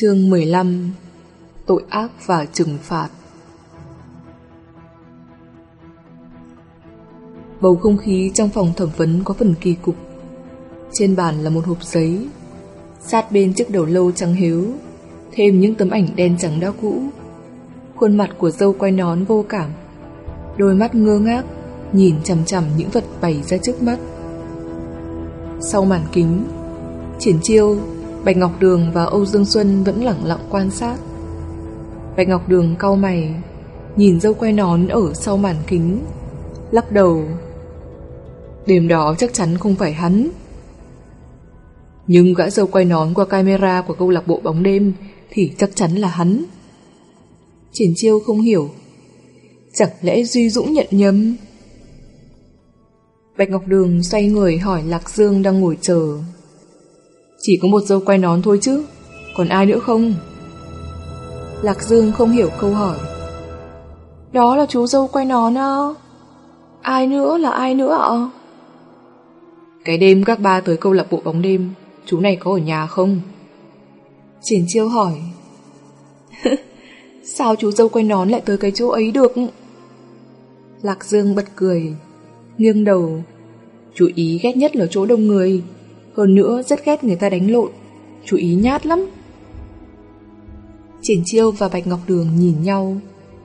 Chương 15 Tội ác và trừng phạt. Bầu không khí trong phòng thẩm vấn có phần kỳ cục. Trên bàn là một hộp giấy, Sát bên chiếc đầu lâu trắng hiếu Thêm những tấm ảnh đen trắng đã cũ. Khuôn mặt của dâu quay nón vô cảm, Đôi mắt ngơ ngác, Nhìn chằm chằm những vật bày ra trước mắt. Sau màn kính, Triển chiêu Bạch Ngọc Đường và Âu Dương Xuân vẫn lặng lặng quan sát. Bạch Ngọc Đường cau mày, nhìn dâu quay nón ở sau màn kính, lắc đầu. Đêm đó chắc chắn không phải hắn. Nhưng gã dâu quay nón qua camera của câu lạc bộ bóng đêm thì chắc chắn là hắn. Triển chiêu không hiểu. Chẳng lẽ Duy Dũng nhận nhầm? Bạch Ngọc Đường xoay người hỏi Lạc Dương đang ngồi chờ. Chỉ có một dâu quay nón thôi chứ. Còn ai nữa không? Lạc Dương không hiểu câu hỏi. Đó là chú dâu quay nón à? Ai nữa là ai nữa ạ? Cái đêm các ba tới câu lạc bộ bóng đêm, Chú này có ở nhà không? Triển chiêu hỏi. Sao chú dâu quay nón lại tới cái chỗ ấy được? Lạc Dương bật cười, Nghiêng đầu. Chú ý ghét nhất là chỗ đông người hơn nữa rất ghét người ta đánh lộn. Chú ý nhát lắm. Triển Chiêu và Bạch Ngọc Đường nhìn nhau,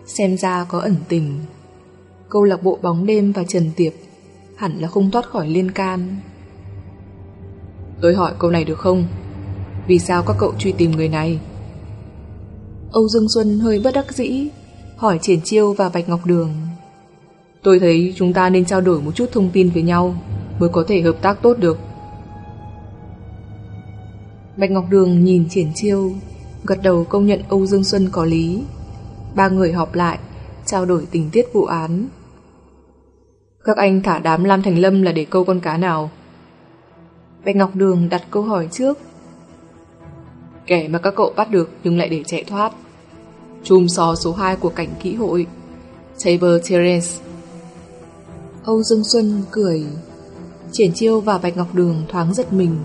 Xem ra có ẩn tình. Câu lạc bộ bóng đêm và Trần Tiệp Hẳn là không thoát khỏi liên can. Tôi hỏi câu này được không? Vì sao các cậu truy tìm người này? Âu Dương Xuân hơi bất đắc dĩ, Hỏi Triển Chiêu và Bạch Ngọc Đường. Tôi thấy chúng ta nên trao đổi một chút thông tin với nhau Mới có thể hợp tác tốt được. Bạch Ngọc Đường nhìn triển chiêu, gật đầu công nhận Âu Dương Xuân có lý. Ba người họp lại, trao đổi tình tiết vụ án. Các anh thả đám Lam Thành Lâm là để câu con cá nào? Bạch Ngọc Đường đặt câu hỏi trước. Kẻ mà các cậu bắt được nhưng lại để chạy thoát. Chùm sò số 2 của cảnh kỹ hội. Saber Terence. Âu Dương Xuân cười. Triển chiêu và Bạch Ngọc Đường thoáng giật mình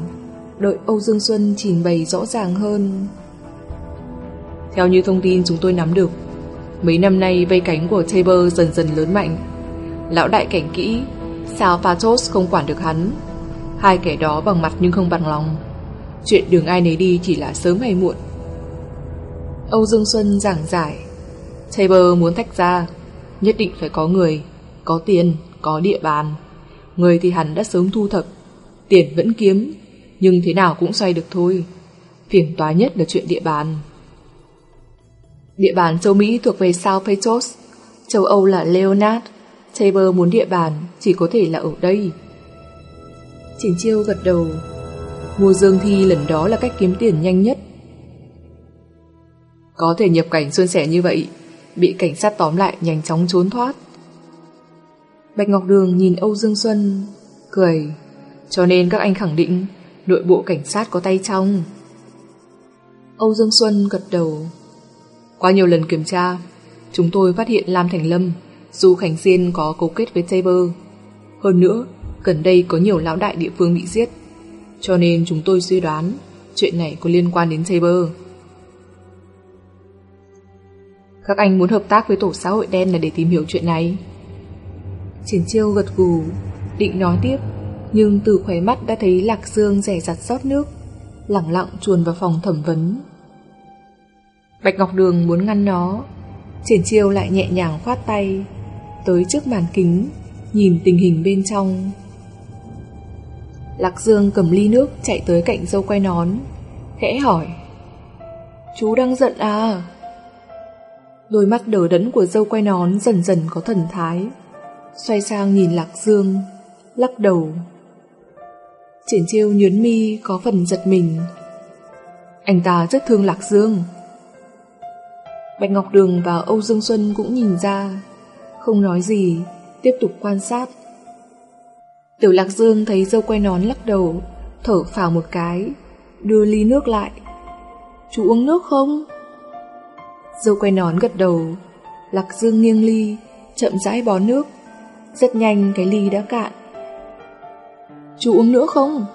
đợi Âu Dương Xuân trình bày rõ ràng hơn. Theo như thông tin chúng tôi nắm được, mấy năm nay vây cánh của Tabor dần dần lớn mạnh. Lão đại cảnh kỹ, sao Phatos không quản được hắn. Hai kẻ đó bằng mặt nhưng không bằng lòng. Chuyện đường ai nấy đi chỉ là sớm hay muộn. Âu Dương Xuân giảng giải, Tabor muốn tách ra, nhất định phải có người, có tiền, có địa bàn. Người thì hắn đã sớm thu thập, tiền vẫn kiếm, nhưng thế nào cũng xoay được thôi. Phiền toái nhất là chuyện địa bàn. Địa bàn châu Mỹ thuộc về South Patos, châu Âu là Leonard, Tabor muốn địa bàn chỉ có thể là ở đây. Triển chiêu gật đầu, mua dương thi lần đó là cách kiếm tiền nhanh nhất. Có thể nhập cảnh xuân sẻ như vậy, bị cảnh sát tóm lại nhanh chóng trốn thoát. Bạch Ngọc Đường nhìn Âu Dương Xuân, cười, cho nên các anh khẳng định nội bộ cảnh sát có tay trong. Âu Dương Xuân gật đầu. Qua nhiều lần kiểm tra, chúng tôi phát hiện Lam Thành Lâm, dù Khánh Diên có cấu kết với Tabor. Hơn nữa, gần đây có nhiều lão đại địa phương bị giết, cho nên chúng tôi suy đoán chuyện này có liên quan đến Tabor. Các anh muốn hợp tác với tổ xã hội đen là để tìm hiểu chuyện này. Triển chiêu gật gù, định nói tiếp nhưng từ khóe mắt đã thấy Lạc Dương rẻ rặt rót nước, lặng lặng chuồn vào phòng thẩm vấn. Bạch Ngọc Đường muốn ngăn nó, triển chiêu lại nhẹ nhàng khoát tay, tới trước màn kính, nhìn tình hình bên trong. Lạc Dương cầm ly nước chạy tới cạnh dâu quay nón, khẽ hỏi. Chú đang giận à? Đôi mắt đờ đẫn của dâu quay nón dần dần có thần thái, xoay sang nhìn Lạc Dương, lắc đầu. Triển chiêu nhướn mi có phần giật mình. Anh ta rất thương Lạc Dương. Bạch Ngọc Đường và Âu Dương Xuân cũng nhìn ra, không nói gì, tiếp tục quan sát. Tiểu Lạc Dương thấy dâu quay nón lắc đầu, thở phào một cái, đưa ly nước lại. Chú uống nước không? Dâu quay nón gật đầu, Lạc Dương nghiêng ly, chậm rãi bó nước. Rất nhanh cái ly đã cạn. Chú uống nữa không?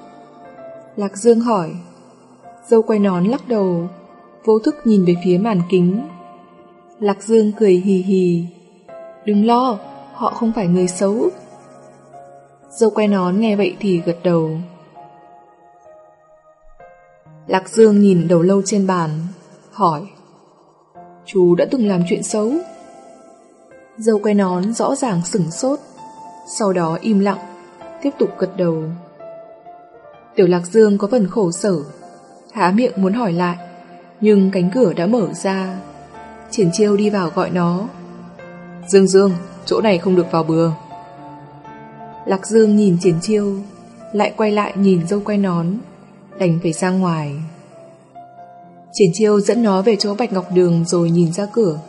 Lạc Dương hỏi. Dâu quay nón lắc đầu. vô thức nhìn về phía màn kính. Lạc Dương cười hì hì. Đừng lo, họ không phải người xấu. Dâu quay nón nghe vậy thì gật đầu. Lạc Dương nhìn đầu lâu trên bàn, hỏi. Chú đã từng làm chuyện xấu? Dâu quay nón rõ ràng sửng sốt, sau đó im lặng, tiếp tục gật đầu. Tiểu Lạc Dương có phần khổ sở, há miệng muốn hỏi lại, nhưng cánh cửa đã mở ra. Triển chiêu đi vào gọi nó. Dương Dương, chỗ này không được vào bừa. Lạc Dương nhìn triển chiêu, lại quay lại nhìn dâu quay nón, đành phải ra ngoài. Triển chiêu dẫn nó về chỗ Bạch Ngọc Đường rồi nhìn ra cửa,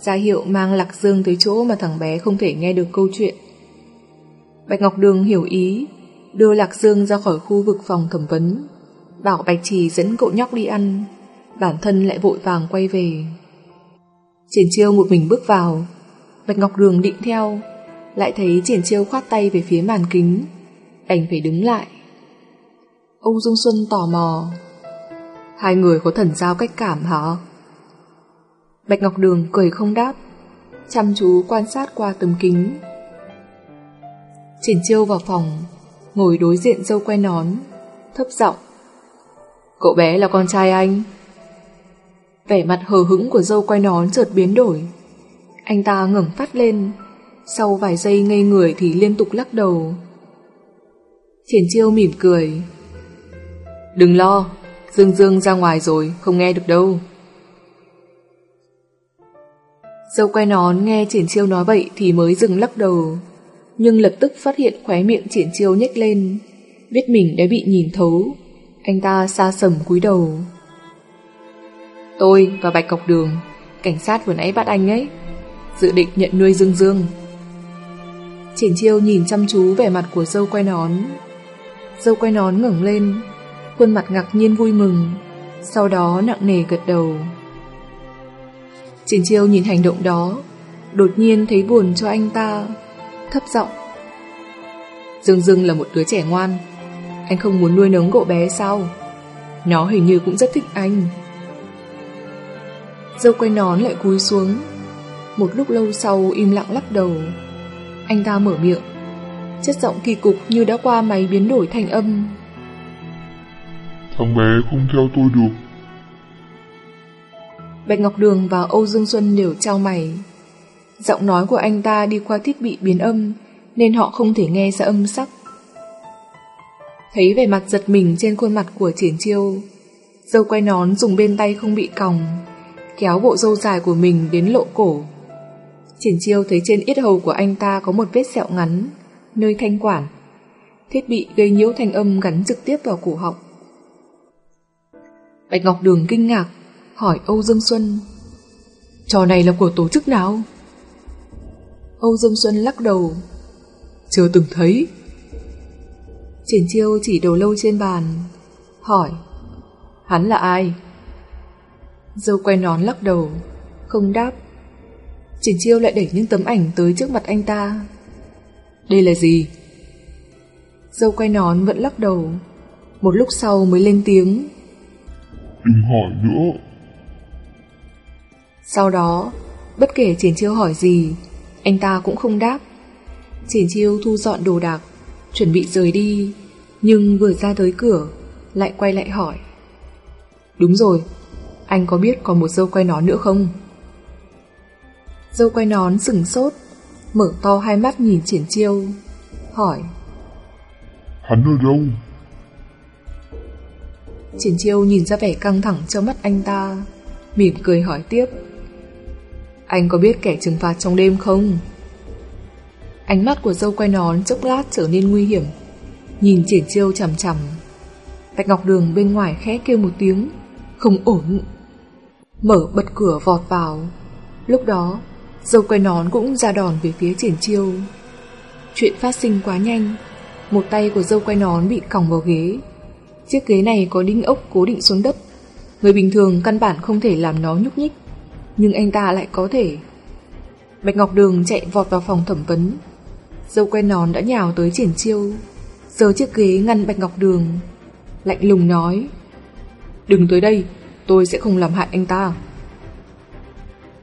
ra hiệu mang Lạc Dương tới chỗ mà thằng bé không thể nghe được câu chuyện. Bạch Ngọc Đường hiểu ý, đưa Lạc Dương ra khỏi khu vực phòng thẩm vấn, bảo Bạch Trì dẫn cậu nhóc đi ăn, bản thân lại vội vàng quay về. Triển chiêu một mình bước vào, Bạch Ngọc Đường định theo, lại thấy triển chiêu khoát tay về phía màn kính, đành phải đứng lại. Ông Dung Xuân tò mò, hai người có thần giao cách cảm hả? Bạch Ngọc Đường cười không đáp, chăm chú quan sát qua tấm kính. Triển chiêu vào phòng, ngồi đối diện dâu quay nón, thấp giọng. Cậu bé là con trai anh. Vẻ mặt hờ hững của dâu quay nón chợt biến đổi. Anh ta ngẩng phát lên, sau vài giây ngây người thì liên tục lắc đầu. Triển chiêu mỉm cười. Đừng lo, Dương Dương ra ngoài rồi, không nghe được đâu. Dâu quay nón nghe triển chiêu nói vậy thì mới dừng lắc đầu, nhưng lập tức phát hiện khóe miệng triển chiêu nhếch lên, biết mình đã bị nhìn thấu. Anh ta xa sầm cúi đầu. Tôi và Bạch Cọc Đường, cảnh sát vừa nãy bắt anh ấy, dự định nhận nuôi Dương Dương. Triển chiêu nhìn chăm chú vẻ mặt của dâu quay nón. Dâu quay nón ngẩng lên, khuôn mặt ngạc nhiên vui mừng, sau đó nặng nề gật đầu. Triển chiêu nhìn hành động đó, đột nhiên thấy buồn cho anh ta, thấp giọng. Dương Dương là một đứa trẻ ngoan, anh không muốn nuôi nấng cậu bé sao? Nó hình như cũng rất thích anh. Dâu quay nón lại cúi xuống, một lúc lâu sau im lặng lắc đầu. Anh ta mở miệng, chất giọng kỳ cục như đã qua máy biến đổi thành âm. Thằng bé không theo tôi được. Bạch Ngọc Đường và Âu Dương Xuân đều trao mày. Giọng nói của anh ta đi qua thiết bị biến âm nên họ không thể nghe ra âm sắc. Thấy vẻ mặt giật mình trên khuôn mặt của triển chiêu, dâu quay nón dùng bên tay không bị còng, kéo bộ dâu dài của mình đến lộ cổ. Triển chiêu thấy trên yết hầu của anh ta có một vết sẹo ngắn, nơi thanh quản. Thiết bị gây nhiễu thanh âm gắn trực tiếp vào cổ họng. Bạch Ngọc Đường kinh ngạc, hỏi Âu Dương Xuân. Trò này là của tổ chức nào? Âu Dương Xuân lắc đầu. Chưa từng thấy. Triển chiêu chỉ đầu lâu trên bàn, hỏi. Hắn là ai? Dâu quay nón lắc đầu, không đáp. Triển chiêu lại đẩy những tấm ảnh tới trước mặt anh ta. Đây là gì? Dâu quay nón vẫn lắc đầu, một lúc sau mới lên tiếng. Đừng hỏi nữa. Sau đó, bất kể Triển Chiêu hỏi gì, anh ta cũng không đáp. Triển Chiêu thu dọn đồ đạc, chuẩn bị rời đi, nhưng vừa ra tới cửa, lại quay lại hỏi. Đúng rồi, anh có biết còn một dâu quay nón nữa không? Dâu quay nón sừng sốt, mở to hai mắt nhìn Triển Chiêu, hỏi. Hắn ở đâu? Triển chiêu nhìn ra vẻ căng thẳng trong mắt anh ta Mỉm cười hỏi tiếp anh có biết kẻ trừng phạt trong đêm không? Ánh mắt của dâu quay nón chốc lát trở nên nguy hiểm, Nhìn triển chiêu chằm chằm. Bạch Ngọc Đường bên ngoài khẽ kêu một tiếng, Không ổn. Mở bật cửa vọt vào. Lúc đó, Dâu quay nón cũng ra đòn về phía triển chiêu. Chuyện phát sinh quá nhanh, Một tay của dâu quay nón bị còng vào ghế. Chiếc ghế này có đinh ốc cố định xuống đất. Người bình thường căn bản không thể làm nó nhúc nhích. Nhưng anh ta lại có thể Bạch Ngọc Đường chạy vọt vào phòng thẩm vấn Dâu quen nón đã nhào tới triển chiêu Giờ chiếc ghế ngăn Bạch Ngọc Đường Lạnh lùng nói Đừng tới đây tôi sẽ không làm hại anh ta.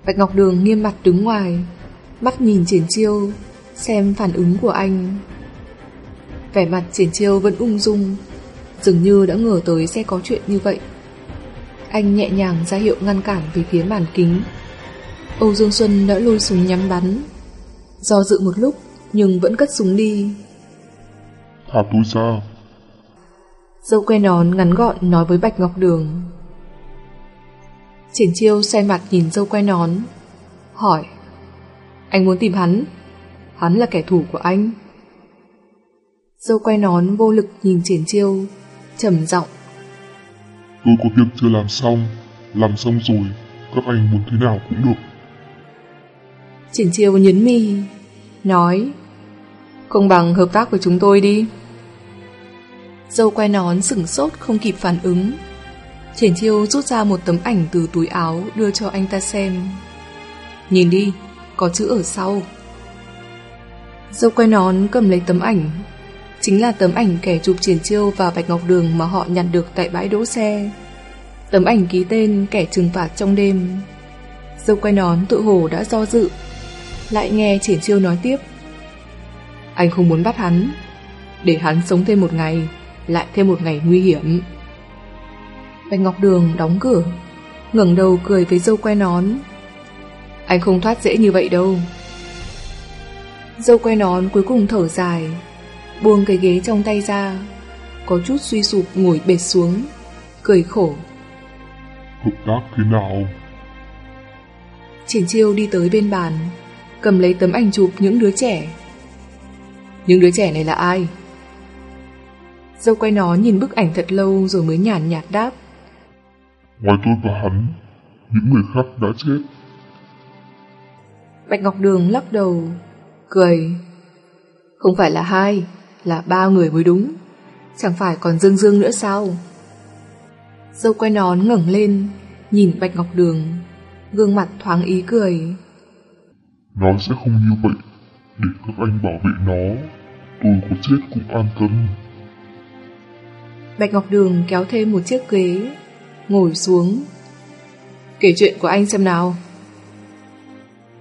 Bạch Ngọc Đường nghiêm mặt đứng ngoài, mắt nhìn triển chiêu, xem phản ứng của anh. Vẻ mặt triển chiêu vẫn ung dung, dường như đã ngờ tới sẽ có chuyện như vậy. Anh nhẹ nhàng ra hiệu ngăn cản về phía màn kính. Âu Dương Xuân đã lôi súng nhắm bắn. Do dự một lúc, nhưng vẫn cất súng đi. Thả tôi ra. Dâu que nón ngắn gọn nói với Bạch Ngọc Đường. Triển chiêu xoay mặt nhìn dâu quay nón Hỏi Anh muốn tìm hắn Hắn là kẻ thù của anh Dâu quay nón vô lực nhìn triển chiêu trầm giọng Tôi có việc chưa làm xong Làm xong rồi Các anh muốn thế nào cũng được Triển chiêu nhấn mi Nói Không bằng hợp tác với chúng tôi đi Dâu quay nón sửng sốt không kịp phản ứng Triển chiêu rút ra một tấm ảnh từ túi áo đưa cho anh ta xem. Nhìn đi, có chữ ở sau. Dâu quay nón cầm lấy tấm ảnh. Chính là tấm ảnh kẻ chụp triển chiêu và Bạch Ngọc Đường mà họ nhặt được tại bãi đỗ xe. Tấm ảnh ký tên kẻ trừng phạt trong đêm. Dâu quay nón tự hồ đã do dự. Lại nghe triển chiêu nói tiếp. Anh không muốn bắt hắn. Để hắn sống thêm một ngày, lại thêm một ngày nguy hiểm. Bạch Ngọc Đường đóng cửa ngẩng đầu cười với dâu quay nón Anh không thoát dễ như vậy đâu Dâu quay nón cuối cùng thở dài Buông cái ghế trong tay ra Có chút suy sụp ngồi bệt xuống Cười khổ Hợp tác thế nào Triển chiêu đi tới bên bàn Cầm lấy tấm ảnh chụp những đứa trẻ Những đứa trẻ này là ai? Dâu quay nó nhìn bức ảnh thật lâu rồi mới nhàn nhạt đáp Ngoài tôi và hắn, những người khác đã chết. Bạch Ngọc Đường lắc đầu, cười. Không phải là hai, là ba người mới đúng. Chẳng phải còn Dương Dương nữa sao? Dâu quay nón ngẩng lên, nhìn Bạch Ngọc Đường, gương mặt thoáng ý cười. Nó sẽ không như vậy, để các anh bảo vệ nó, tôi có chết cũng an tâm. Bạch Ngọc Đường kéo thêm một chiếc ghế, ngồi xuống. Kể chuyện của anh xem nào.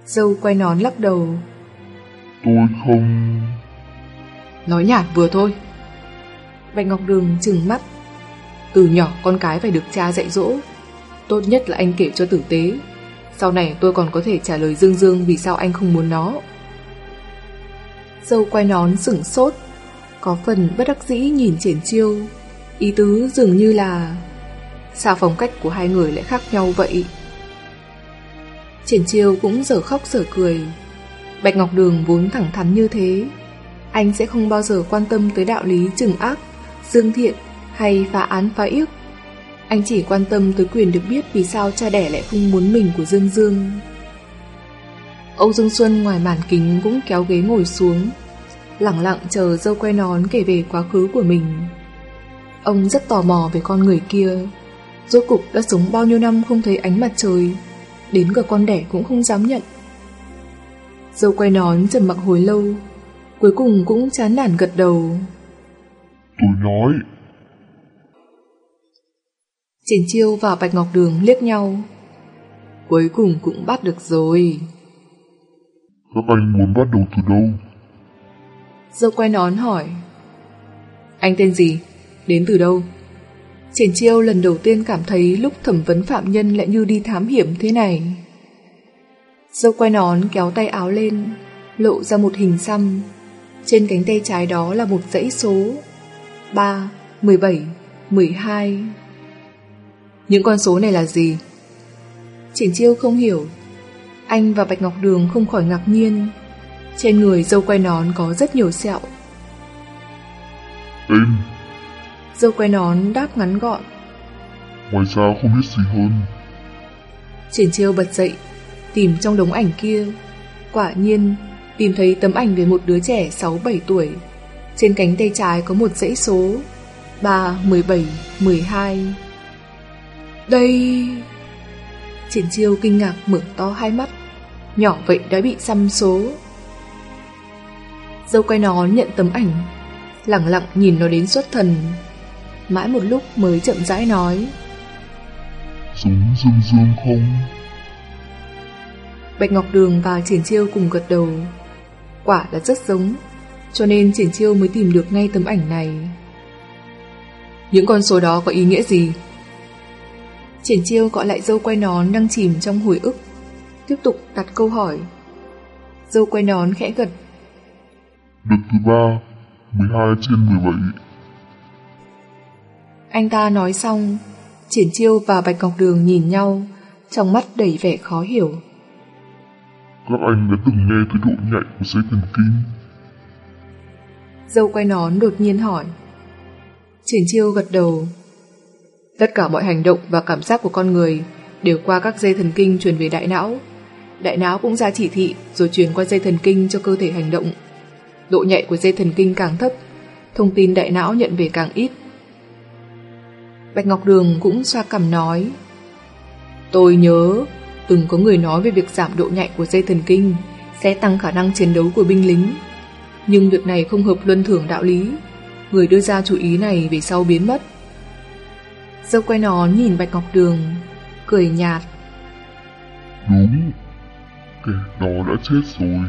Dâu quay nón lắc đầu. Tôi không... Nói nhạt vừa thôi. Bạch Ngọc Đường trừng mắt. Từ nhỏ con cái phải được cha dạy dỗ. Tốt nhất là anh kể cho tử tế. Sau này tôi còn có thể trả lời Dương Dương vì sao anh không muốn nó. Dâu quay nón sửng sốt. Có phần bất đắc dĩ nhìn triển chiêu. Ý tứ dường như là Sao phong cách của hai người lại khác nhau vậy? Triển chiêu cũng giờ khóc giờ cười. Bạch Ngọc Đường vốn thẳng thắn như thế. Anh sẽ không bao giờ quan tâm tới đạo lý trừng ác, dương thiện hay phá án phá yếc. Anh chỉ quan tâm tới quyền được biết vì sao cha đẻ lại không muốn mình của Dương Dương. Âu Dương Xuân ngoài màn kính cũng kéo ghế ngồi xuống, lặng lặng chờ dâu quay nón kể về quá khứ của mình. Ông rất tò mò về con người kia, Rốt cục đã sống bao nhiêu năm không thấy ánh mặt trời Đến cả con đẻ cũng không dám nhận Dâu quay nón trầm mặc hồi lâu Cuối cùng cũng chán nản gật đầu Tôi nói Triển chiêu và Bạch Ngọc Đường liếc nhau Cuối cùng cũng bắt được rồi Các anh muốn bắt đầu từ đâu? Dâu quay nón hỏi Anh tên gì? Đến từ đâu? Triển chiêu lần đầu tiên cảm thấy lúc thẩm vấn phạm nhân lại như đi thám hiểm thế này. Dâu quay nón kéo tay áo lên, lộ ra một hình xăm. Trên cánh tay trái đó là một dãy số 3, 17, 12. Những con số này là gì? Triển chiêu không hiểu. Anh và Bạch Ngọc Đường không khỏi ngạc nhiên. Trên người dâu quay nón có rất nhiều sẹo. Tên Dâu quay nón đáp ngắn gọn Ngoài ra không biết gì hơn Triển chiêu bật dậy Tìm trong đống ảnh kia Quả nhiên Tìm thấy tấm ảnh về một đứa trẻ 6-7 tuổi. Trên cánh tay trái có một dãy số 3, 17, 12 Đây. Triển chiêu kinh ngạc mở to hai mắt. Nhỏ vậy đã bị xăm số. Dâu quay nón nhận tấm ảnh Lặng lặng nhìn nó đến xuất thần. Mãi một lúc mới chậm rãi nói. Giống Dương Dương không? Bạch Ngọc Đường và Triển Chiêu cùng gật đầu. Quả là rất giống, cho nên Triển Chiêu mới tìm được ngay tấm ảnh này. Những con số đó có ý nghĩa gì? Triển Chiêu gọi lại dâu quay nón đang chìm trong hồi ức, tiếp tục đặt câu hỏi. Dâu quay nón khẽ gật. Đợt thứ ba, 12 trên 17. Anh ta nói xong, Triển Chiêu và Bạch Ngọc Đường nhìn nhau, trong mắt đầy vẻ khó hiểu. Các anh đã từng nghe tới độ nhạy của dây thần kinh. Dâu quay nón đột nhiên hỏi. Triển Chiêu gật đầu. Tất cả mọi hành động và cảm giác của con người đều qua các dây thần kinh truyền về đại não. Đại não cũng ra chỉ thị rồi truyền qua dây thần kinh cho cơ thể hành động. Độ nhạy của dây thần kinh càng thấp, thông tin đại não nhận về càng ít. Bạch Ngọc Đường cũng xoa cằm nói Tôi nhớ từng có người nói về việc giảm độ nhạy của dây thần kinh sẽ tăng khả năng chiến đấu của binh lính. Nhưng việc này không hợp luân thưởng đạo lý. Người đưa ra chú ý này về sau biến mất. Dâu quay nón nhìn Bạch Ngọc Đường, cười nhạt. Đúng, kẻ đó đã chết rồi,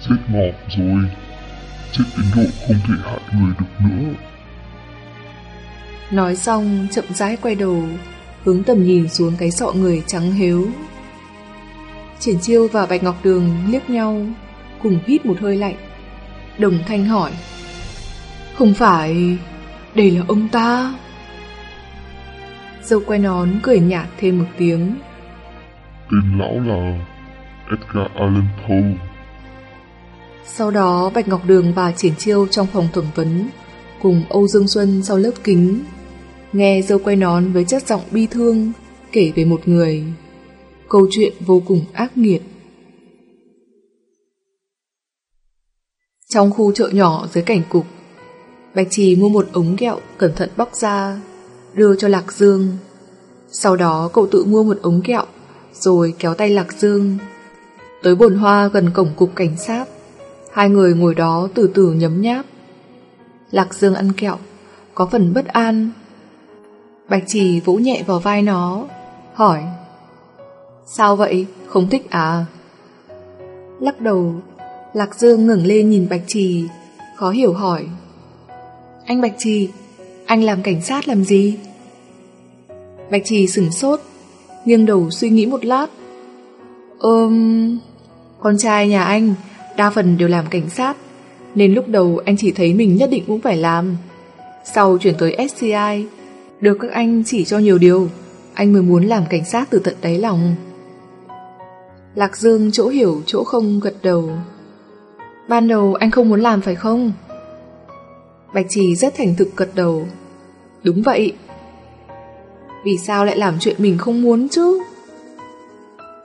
chết ngọt rồi, chết đến độ không thể hại người được nữa. Nói xong chậm rãi quay đầu Hướng tầm nhìn xuống cái sọ người trắng héo Triển chiêu và Bạch Ngọc Đường liếc nhau Cùng hít một hơi lạnh. Đồng thanh hỏi Không phải Đây là ông ta? Dâu quay nón cười nhạt thêm một tiếng. Tên lão là Edgar Allan Poe. Sau đó Bạch Ngọc Đường và Triển Chiêu trong phòng thẩm vấn cùng Âu Dương Xuân sau lớp kính. Nghe dâu quay nón với chất giọng bi thương kể về một người. Câu chuyện vô cùng ác nghiệt. Trong khu chợ nhỏ dưới cảnh cục, Bạch Trì mua một ống kẹo cẩn thận bóc ra, đưa cho Lạc Dương. Sau đó cậu tự mua một ống kẹo, rồi kéo tay Lạc Dương. Tới bồn hoa gần cổng cục cảnh sát, hai người ngồi đó từ từ nhấm nháp. Lạc Dương ăn kẹo, có phần bất an Bạch Trì vỗ nhẹ vào vai nó, hỏi Sao vậy, không thích à? Lắc đầu, Lạc Dương ngẩng lên nhìn Bạch Trì, khó hiểu hỏi. Anh Bạch Trì, anh làm cảnh sát làm gì? Bạch Trì sửng sốt, nghiêng đầu suy nghĩ một lát. Ừm... Con trai nhà anh đa phần đều làm cảnh sát Nên lúc đầu anh chỉ thấy mình nhất định cũng phải làm. Sau chuyển tới SCI được các anh chỉ cho nhiều điều Anh mới muốn làm cảnh sát từ tận đáy lòng. Lạc Dương chỗ hiểu chỗ không gật đầu. Ban đầu anh không muốn làm phải không? Bạch Trì rất thành thực gật đầu. Đúng vậy. Vì sao lại làm chuyện mình không muốn chứ?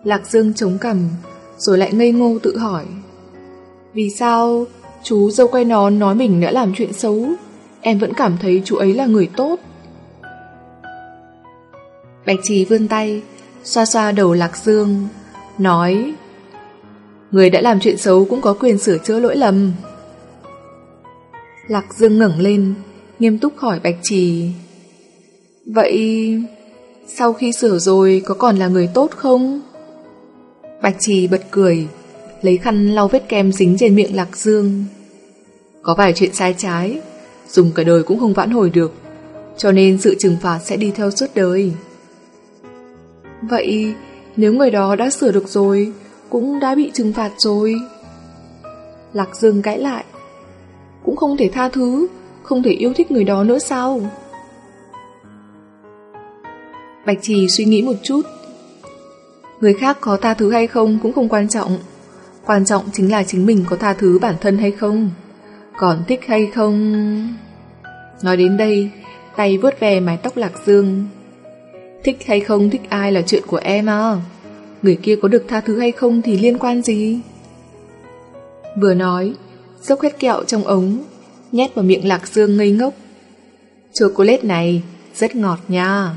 Lạc Dương chống cằm Rồi lại ngây ngô tự hỏi. Vì sao chú dâu quay nón nói mình đã làm chuyện xấu? Em vẫn cảm thấy chú ấy là người tốt. Bạch Trì vươn tay, xoa xoa đầu Lạc Dương, nói Người đã làm chuyện xấu cũng có quyền sửa chữa lỗi lầm. Lạc Dương ngẩng lên, nghiêm túc hỏi Bạch Trì Vậy sau khi sửa rồi có còn là người tốt không? Bạch Trì bật cười, lấy khăn lau vết kem dính trên miệng Lạc Dương. Có vài chuyện sai trái, dùng cả đời cũng không vãn hồi được, cho nên sự trừng phạt sẽ đi theo suốt đời. Vậy nếu người đó đã sửa được rồi, cũng đã bị trừng phạt rồi. Lạc Dương cãi lại. Cũng không thể tha thứ, không thể yêu thích người đó nữa sao? Bạch Trì suy nghĩ một chút. Người khác có tha thứ hay không cũng không quan trọng. Quan trọng chính là chính mình có tha thứ bản thân hay không. Còn thích hay không... Nói đến đây, tay vuốt về mái tóc Lạc Dương, Thích hay không, thích ai là chuyện của em à? Người kia có được tha thứ hay không thì liên quan gì? Vừa nói Dốc hết kẹo trong ống, Nhét vào miệng lạc dương ngây ngốc. Chocolate này rất ngọt nha.